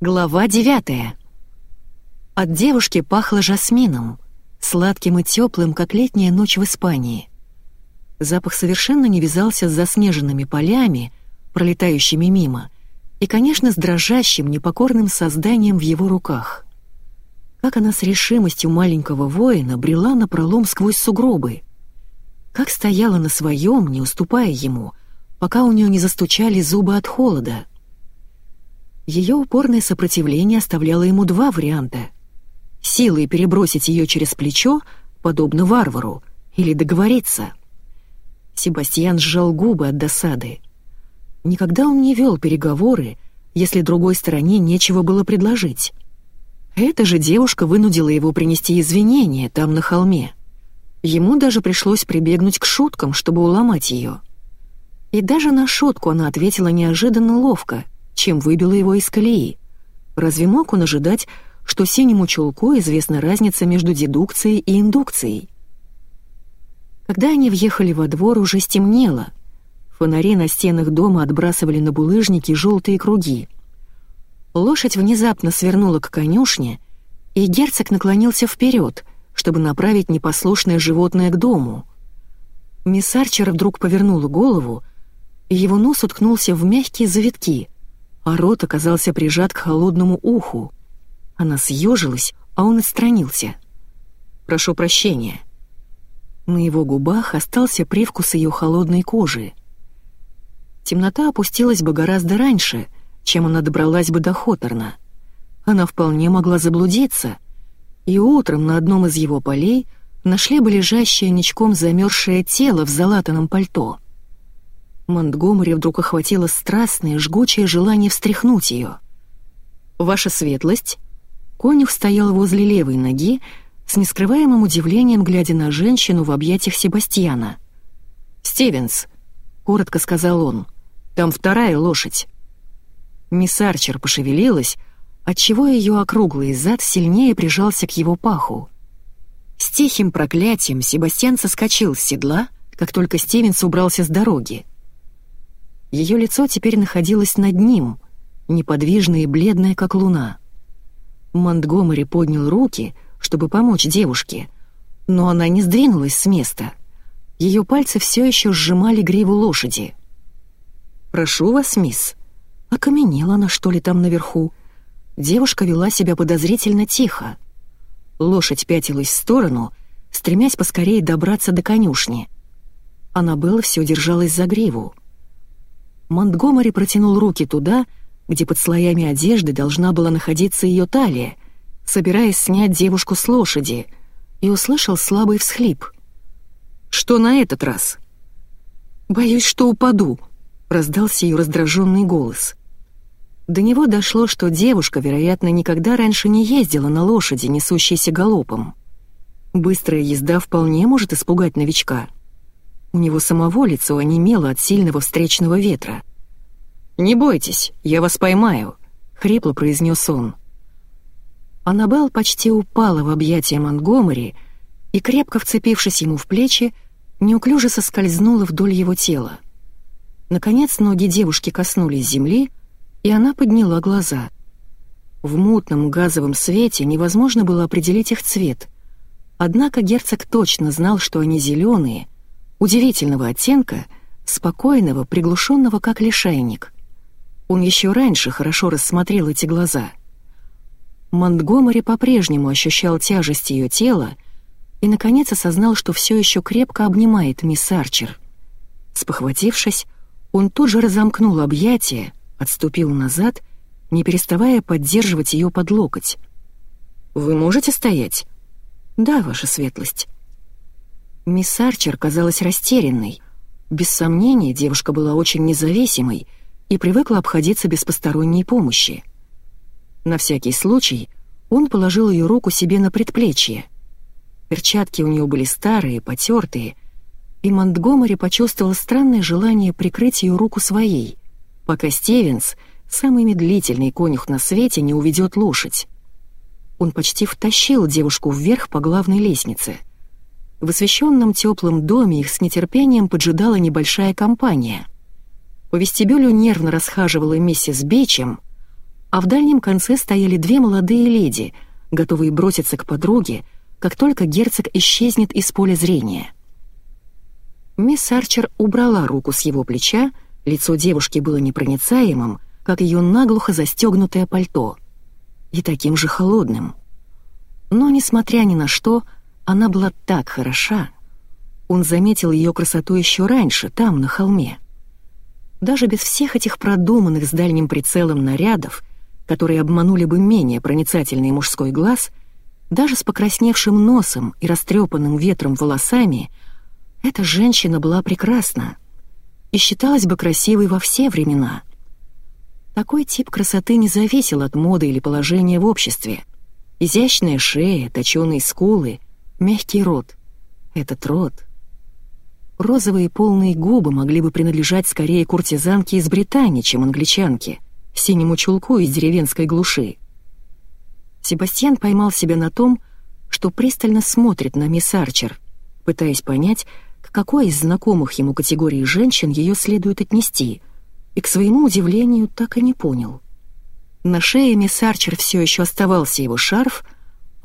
Глава девятая. От девушки пахло жасмином, сладким и теплым, как летняя ночь в Испании. Запах совершенно не вязался с заснеженными полями, пролетающими мимо, и, конечно, с дрожащим, непокорным созданием в его руках. Как она с решимостью маленького воина брела на пролом сквозь сугробы. Как стояла на своем, не уступая ему, пока у нее не застучали зубы от холода — ее упорное сопротивление оставляло ему два варианта. Силой перебросить ее через плечо, подобно варвару, или договориться. Себастьян сжал губы от досады. Никогда он не вел переговоры, если другой стороне нечего было предложить. Эта же девушка вынудила его принести извинения там, на холме. Ему даже пришлось прибегнуть к шуткам, чтобы уломать ее. И даже на шутку она ответила неожиданно ловко — чем выбило его из колеи. Разве мог он ожидать, что синему чулку известна разница между дедукцией и индукцией? Когда они въехали во двор, уже стемнело. Фонари на стенах дома отбрасывали на булыжники желтые круги. Лошадь внезапно свернула к конюшне, и герцог наклонился вперед, чтобы направить непослушное животное к дому. Мисс Арчер вдруг повернула голову, и его нос уткнулся в мягкие завитки, а рот оказался прижат к холодному уху. Она съежилась, а он отстранился. «Прошу прощения». На его губах остался привкус ее холодной кожи. Темнота опустилась бы гораздо раньше, чем она добралась бы до Хоторна. Она вполне могла заблудиться, и утром на одном из его полей нашли бы лежащее ничком замерзшее тело в залатанном пальто — Монтгомери вдруг охватило страстное, жгучее желание встряхнуть ее. «Ваша светлость?» Конюх стоял возле левой ноги, с нескрываемым удивлением глядя на женщину в объятиях Себастьяна. «Стивенс», — коротко сказал он, — «там вторая лошадь». Мисс Арчер пошевелилась, отчего ее округлый зад сильнее прижался к его паху. С тихим проклятием Себастьян соскочил с седла, как только Стивенс убрался с дороги. Ее лицо теперь находилось над ним, неподвижное и бледное, как луна. Монтгомери поднял руки, чтобы помочь девушке, но она не сдвинулась с места. Ее пальцы все еще сжимали гриву лошади. «Прошу вас, мисс». Окаменела она, что ли, там наверху. Девушка вела себя подозрительно тихо. Лошадь пятилась в сторону, стремясь поскорее добраться до конюшни. Аннабелла все держалась за гриву. Монтгомери протянул руки туда, где под слоями одежды должна была находиться ее талия, собираясь снять девушку с лошади, и услышал слабый всхлип. «Что на этот раз?» «Боюсь, что упаду», — раздался ее раздраженный голос. До него дошло, что девушка, вероятно, никогда раньше не ездила на лошади, несущейся галопом. Быстрая езда вполне может испугать новичка — у него самого лицо онемело от сильного встречного ветра. «Не бойтесь, я вас поймаю», — хрипло произнес он. Аннабелл почти упала в объятия Монгомери и, крепко вцепившись ему в плечи, неуклюже соскользнула вдоль его тела. Наконец ноги девушки коснулись земли, и она подняла глаза. В мутном газовом свете невозможно было определить их цвет. Однако герцог точно знал, что они зеленые — удивительного оттенка, спокойного, приглушенного как лишайник. Он еще раньше хорошо рассмотрел эти глаза. Монтгомери по-прежнему ощущал тяжесть ее тела и, наконец, осознал, что все еще крепко обнимает мисс Арчер. Спохватившись, он тут же разомкнул объятия, отступил назад, не переставая поддерживать ее под локоть. «Вы можете стоять?» «Да, ваша светлость». Мисс Арчер казалась растерянной. Без сомнения, девушка была очень независимой и привыкла обходиться без посторонней помощи. На всякий случай он положил ее руку себе на предплечье. Перчатки у нее были старые, потертые, и Монтгомери почувствовал странное желание прикрыть ее руку своей, пока Стивенс, самый медлительный конюх на свете, не уведет лошадь. Он почти втащил девушку вверх по главной лестнице — в освещенном теплом доме их с нетерпением поджидала небольшая компания. По вестибюлю нервно расхаживала миссис Бичем, а в дальнем конце стояли две молодые леди, готовые броситься к подруге, как только герцог исчезнет из поля зрения. Мисс Арчер убрала руку с его плеча, лицо девушки было непроницаемым, как ее наглухо застегнутое пальто, и таким же холодным. Но, несмотря ни на что, она была так хороша. Он заметил ее красоту еще раньше, там, на холме. Даже без всех этих продуманных с дальним прицелом нарядов, которые обманули бы менее проницательный мужской глаз, даже с покрасневшим носом и растрепанным ветром волосами, эта женщина была прекрасна и считалась бы красивой во все времена. Такой тип красоты не зависел от моды или положения в обществе. Изящная шея, точёные скулы, мягкий рот. Этот рот. Розовые полные губы могли бы принадлежать скорее куртизанке из Британии, чем англичанке, синему чулку из деревенской глуши. Себастьян поймал себя на том, что пристально смотрит на мисс Арчер, пытаясь понять, к какой из знакомых ему категории женщин ее следует отнести, и, к своему удивлению, так и не понял. На шее мисс Арчер все еще оставался его шарф,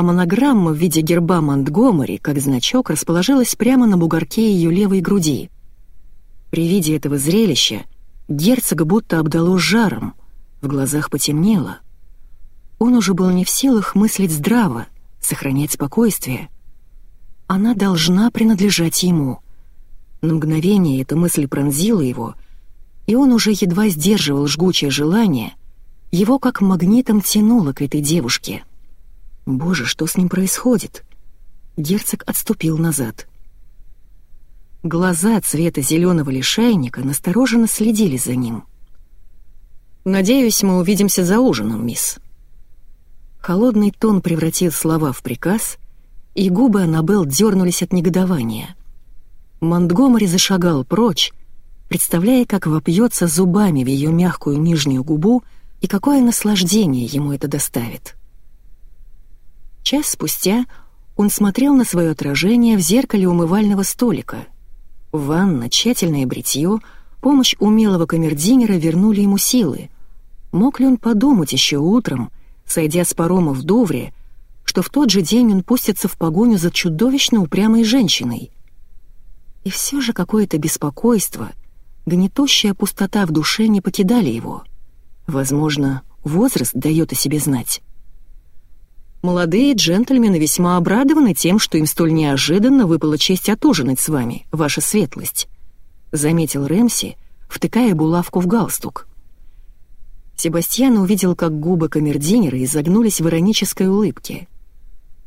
а монограмма в виде герба Монтгомери, как значок, расположилась прямо на бугорке ее левой груди. При виде этого зрелища герцога будто обдало жаром, в глазах потемнело. Он уже был не в силах мыслить здраво, сохранять спокойствие. Она должна принадлежать ему — на мгновение эта мысль пронзила его, и он уже едва сдерживал жгучее желание, его как магнитом тянуло к этой девушке. Боже, что с ним происходит? Герцог отступил назад. Глаза цвета зеленого лишайника настороженно следили за ним. «Надеюсь, мы увидимся за ужином, мисс». Холодный тон превратил слова в приказ, и губы Аннабелл дернулись от негодования. Монтгомери зашагал прочь, представляя, как вопьется зубами в ее мягкую нижнюю губу и какое наслаждение ему это доставит. Час спустя он смотрел на свое отражение в зеркале умывального столика. Ванна, тщательное бритье, помощь умелого камердинера вернули ему силы. Мог ли он подумать еще утром, сойдя с парома в Довре, что в тот же день он пустится в погоню за чудовищно упрямой женщиной — и все же какое-то беспокойство, гнетущая пустота в душе не покидали его. Возможно, возраст дает о себе знать. «Молодые джентльмены весьма обрадованы тем, что им столь неожиданно выпала честь отужинать с вами, ваша светлость», — заметил Рэмси, втыкая булавку в галстук. Себастьян увидел, как губы камердинера изогнулись в иронической улыбке —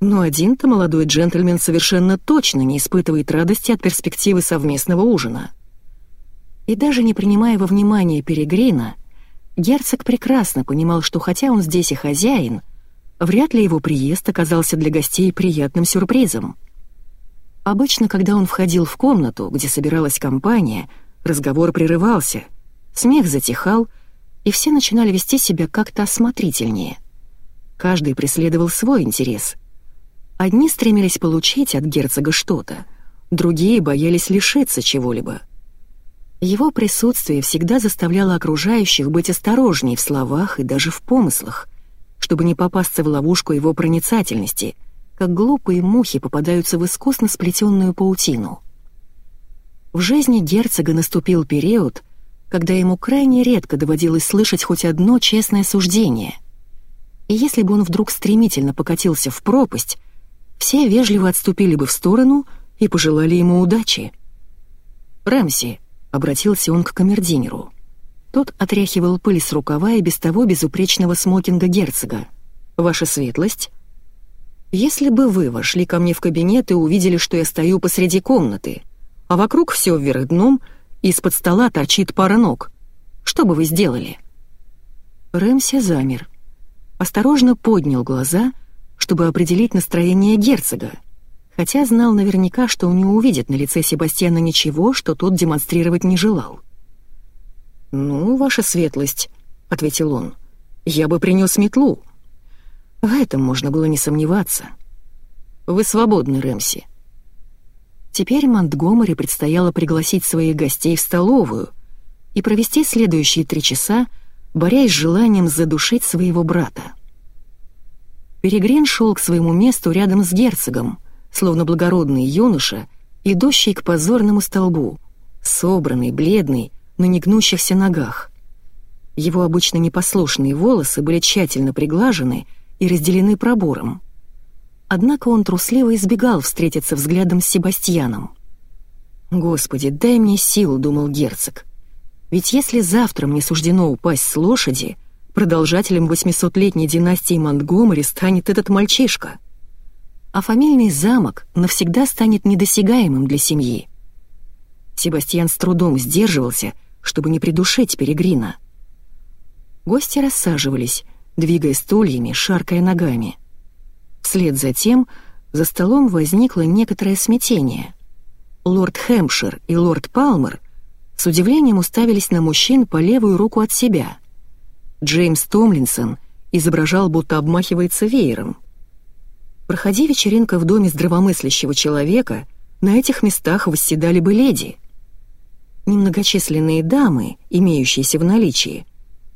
но один-то молодой джентльмен совершенно точно не испытывает радости от перспективы совместного ужина. И даже не принимая во внимание Перегрина, герцог прекрасно понимал, что хотя он здесь и хозяин, вряд ли его приезд оказался для гостей приятным сюрпризом. Обычно, когда он входил в комнату, где собиралась компания, разговор прерывался, смех затихал, и все начинали вести себя как-то осмотрительнее. Каждый преследовал свой интерес — Одни стремились получить от герцога что-то, другие боялись лишиться чего-либо. Его присутствие всегда заставляло окружающих быть осторожней в словах и даже в помыслах, чтобы не попасться в ловушку его проницательности, как глупые мухи попадаются в искусно сплетенную паутину. В жизни герцога наступил период, когда ему крайне редко доводилось слышать хоть одно честное суждение. И если бы он вдруг стремительно покатился в пропасть, все вежливо отступили бы в сторону и пожелали ему удачи. «Рэмси», — обратился он к камердинеру. Тот отряхивал пыль с рукава и без того безупречного смокинга герцога. «Ваша светлость?» «Если бы вы вошли ко мне в кабинет и увидели, что я стою посреди комнаты, а вокруг все вверх дном, из-под стола торчит пара ног, что бы вы сделали?» Рэмси замер. Осторожно поднял глаза — чтобы определить настроение герцога, хотя знал наверняка, что не увидит на лице Себастьяна ничего, что тот демонстрировать не желал. «Ну, ваша светлость», — ответил он, — «я бы принес метлу». В этом можно было не сомневаться. «Вы свободны, Рэмси». Теперь Монтгомери предстояло пригласить своих гостей в столовую и провести следующие три часа, борясь с желанием задушить своего брата. Перегрин шел к своему месту рядом с герцогом, словно благородный юноша, идущий к позорному столбу, собранный, бледный, на негнущихся ногах. Его обычно непослушные волосы были тщательно приглажены и разделены пробором. Однако он трусливо избегал встретиться взглядом с Себастьяном. «Господи, дай мне сил», — думал герцог. «Ведь если завтра мне суждено упасть с лошади, продолжателем восьмисотлетней династии Монтгомери станет этот мальчишка. А фамильный замок навсегда станет недосягаемым для семьи». Себастьян с трудом сдерживался, чтобы не придушить Перегрина. Гости рассаживались, двигая стульями, шаркая ногами. Вслед за тем за столом возникло некоторое смятение — лорд Хэмпшир и лорд Палмер с удивлением уставились на мужчин по левую руку от себя. Джеймс Томлинсон изображал, будто обмахивается веером. Проходи вечеринка в доме здравомыслящего человека, на этих местах восседали бы леди. Немногочисленные дамы, имеющиеся в наличии,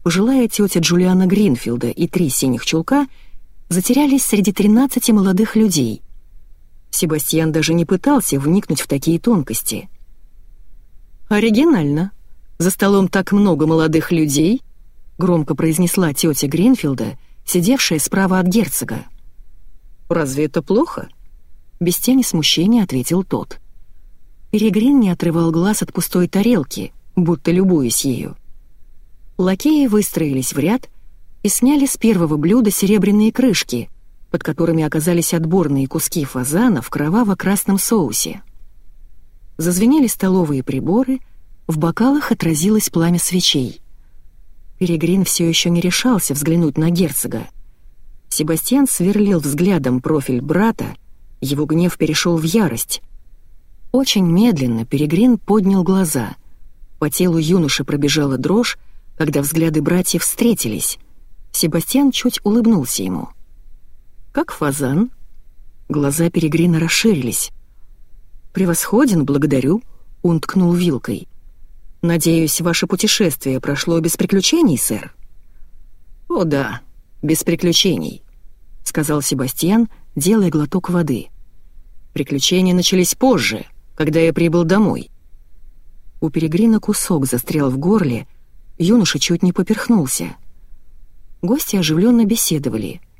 пожилая тетя Джулиана Гринфилда и три синих чулка, затерялись среди 13 молодых людей — Себастьян даже не пытался вникнуть в такие тонкости. «Оригинально. За столом так много молодых людей», — громко произнесла тетя Гринфилда, сидевшая справа от герцога. «Разве это плохо?» Без тени смущения ответил тот. Перегрин не отрывал глаз от пустой тарелки, будто любуясь ею. Лакеи выстроились в ряд и сняли с первого блюда серебряные крышки — под которыми оказались отборные куски фазана в кроваво-красном соусе. Зазвенели столовые приборы, в бокалах отразилось пламя свечей. Перегрин все еще не решался взглянуть на герцога. Себастьян сверлил взглядом профиль брата, его гнев перешел в ярость. Очень медленно Перегрин поднял глаза. По телу юноши пробежала дрожь, когда взгляды братьев встретились. Себастьян чуть улыбнулся ему — «Как фазан?» Глаза Перегрина расширились. «Превосходен, благодарю», — он ткнул вилкой. «Надеюсь, ваше путешествие прошло без приключений, сэр?» «О да, без приключений», — сказал Себастьян, делая глоток воды. «Приключения начались позже, когда я прибыл домой». У Перегрина кусок застрял в горле, юноша чуть не поперхнулся. Гости оживленно беседовали —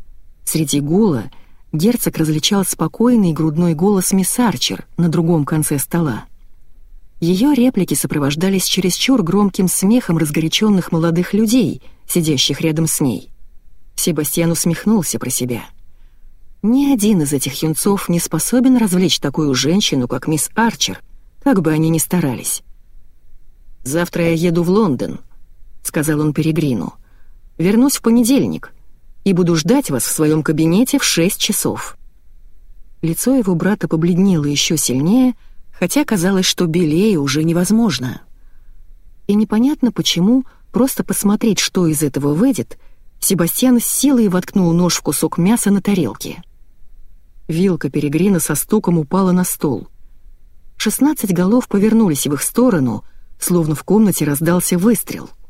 Среди гула герцог различал спокойный грудной голос мисс Арчер на другом конце стола. Ее реплики сопровождались чересчур громким смехом разгоряченных молодых людей, сидящих рядом с ней. Себастьян усмехнулся про себя. Ни один из этих юнцов не способен развлечь такую женщину, как мисс Арчер, как бы они ни старались. «Завтра я еду в Лондон», — сказал он Перегрину. «Вернусь в понедельник и буду ждать вас в своем кабинете в шесть часов». Лицо его брата побледнело еще сильнее, хотя казалось, что белее уже невозможно. И непонятно почему, просто посмотреть, что из этого выйдет, Себастьян с силой воткнул нож в кусок мяса на тарелке. Вилка перегрина со стуком упала на стол. Шестнадцать голов повернулись в их сторону, словно в комнате раздался выстрел —